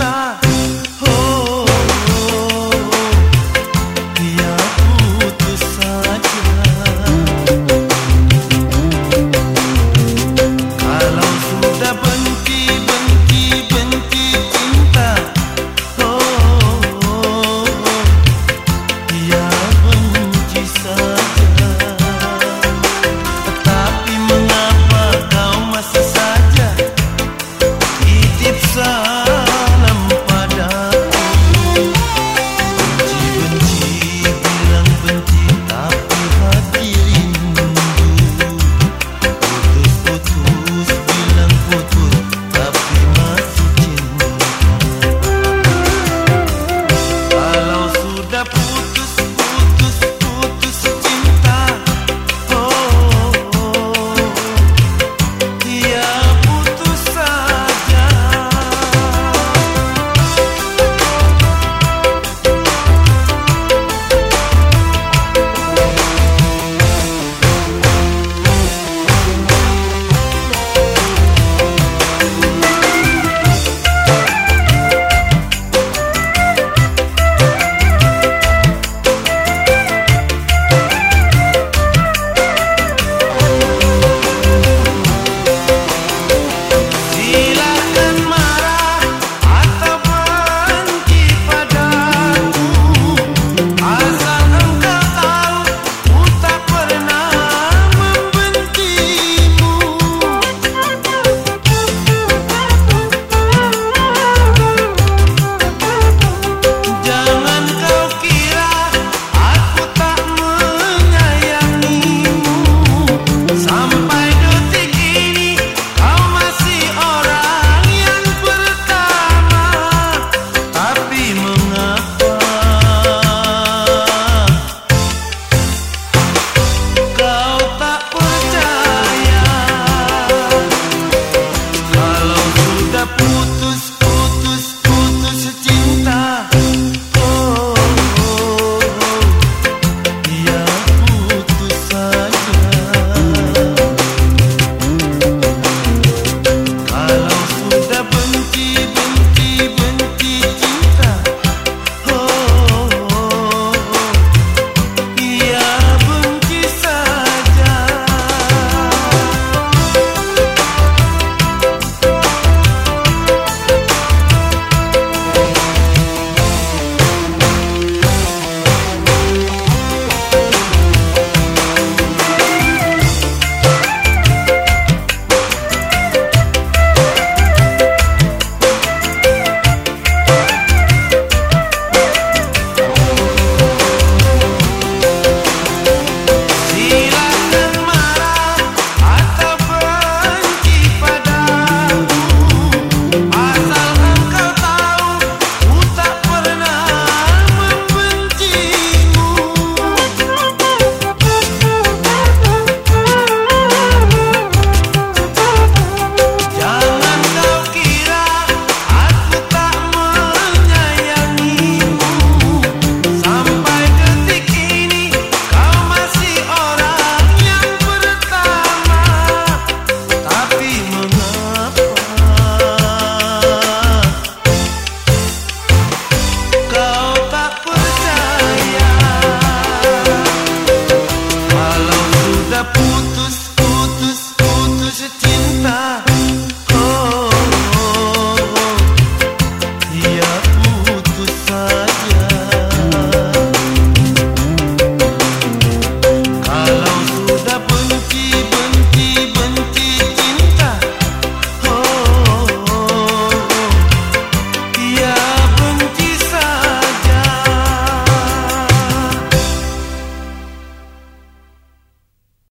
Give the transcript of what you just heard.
voltar.